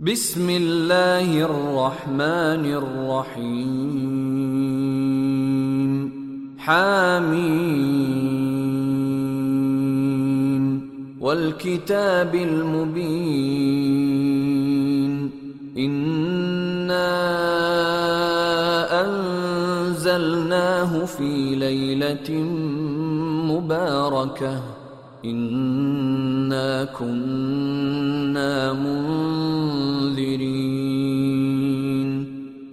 بسم الله الرحمن الرحيم حامين والكتاب المبين انا انزلناه في ليله مباركه انا كنا منذرين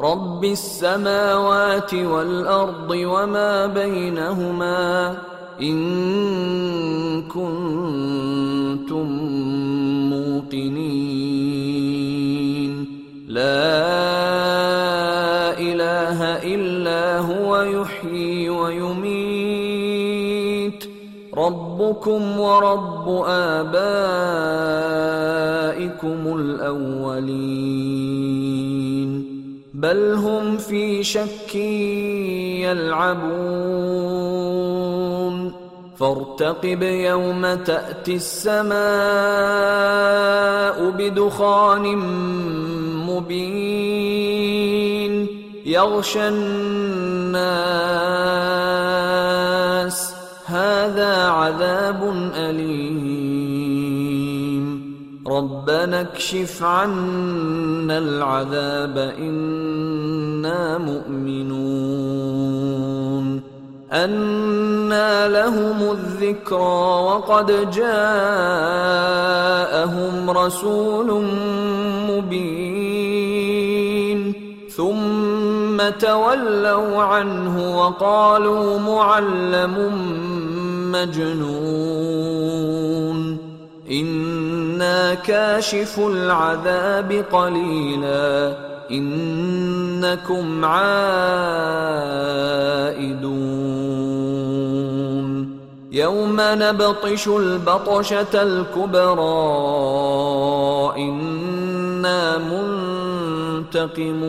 رب السماوات والارض وما بينهما ان كنتم موقنين لا اله الا هو يحيي ويميت ربكم ورب ابائكم الاولين بل هم في شك يلعبون. فارتقب يوم تأتي السماء بدخان مبين. يغشى الناس. هذا عذاب أليم. ربنا اكشف عنا العذاب إنا مؤمنون. أنى لهم الذكرى وقد جاءهم رسول مبين. ثم تولوا عنه وقالوا معلم مجنون. أنا كاشف العذاب قليلا انكم عائدون يوم نبطش البطشه الكبرى أنا منتقمون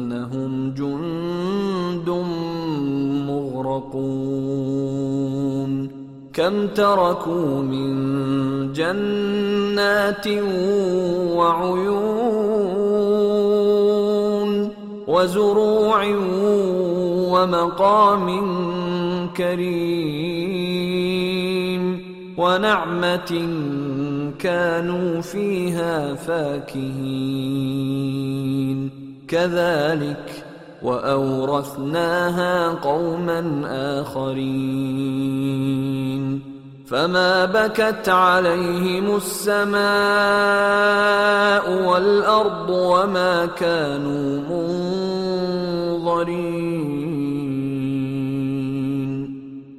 مغرقون كم تركوا من جنات وعيون وزروع ومقام كريم ونعمة كانوا فيها فاكهين. كذلك وأورثناها قوما آخرين. فما بكت عليهم السماء والأرض وما كانوا منظرين.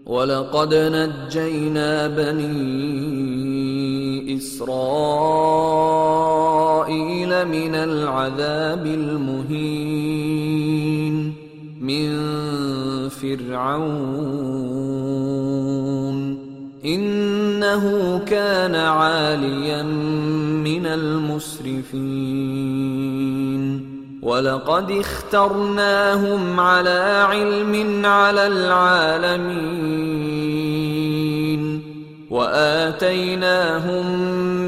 ولقد نجينا بني إسرائيل من العذاب المهين من فرعون. إنه كان عاليا من المسرفين. ولقد اخترناهم على علم على العالمين. وآتيناهم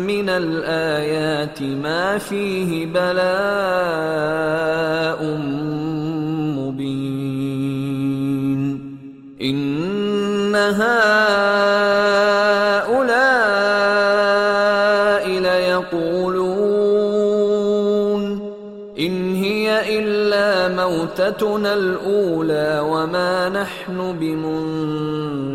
من الآيات ما فيه بلاء مبين. إن هؤلاء ليقولون إن هي إلا موتتنا الأولى وما نحن بمنشرين.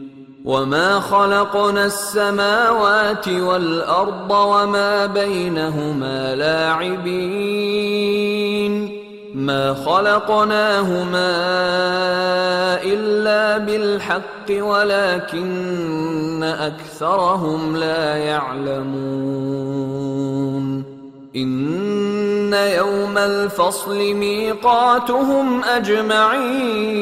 وما خلقنا السماوات والارض وما بينهما لاعبين ما خلقناهما الا بالحق ولكن اكثرهم لا يعلمون ان يوم الفصل ميقاتهم اجمعين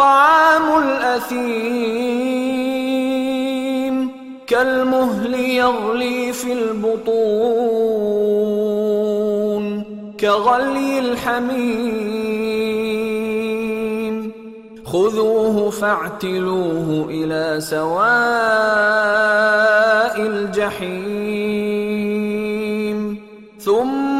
طعام الأثيم. كالمهل يغلي في البطون. كغلي الحميم. خذوه فاعتلوه إلى سواء الجحيم. ثم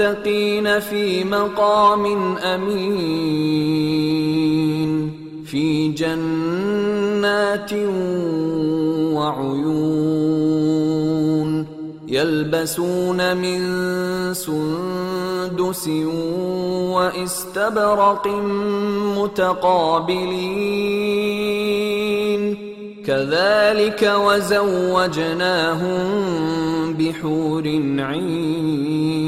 المتقين في مقام أمين في جنات وعيون يلبسون من سندس واستبرق متقابلين. كذلك وزوجناهم بحور عين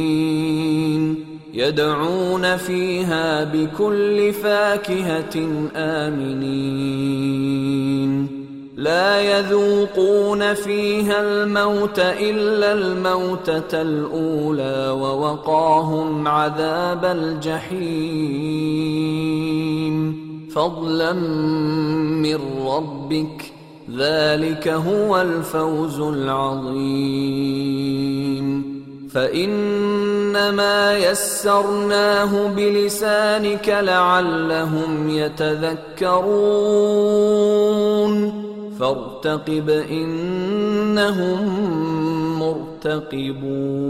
يدعون فيها بكل فاكهة آمنين. لا يذوقون فيها الموت إلا الموتة الأولى ووقاهم عذاب الجحيم. فضلا من ربك ذلك هو الفوز العظيم فانما يسرناه بلسانك لعلهم يتذكرون فارتقب انهم مرتقبون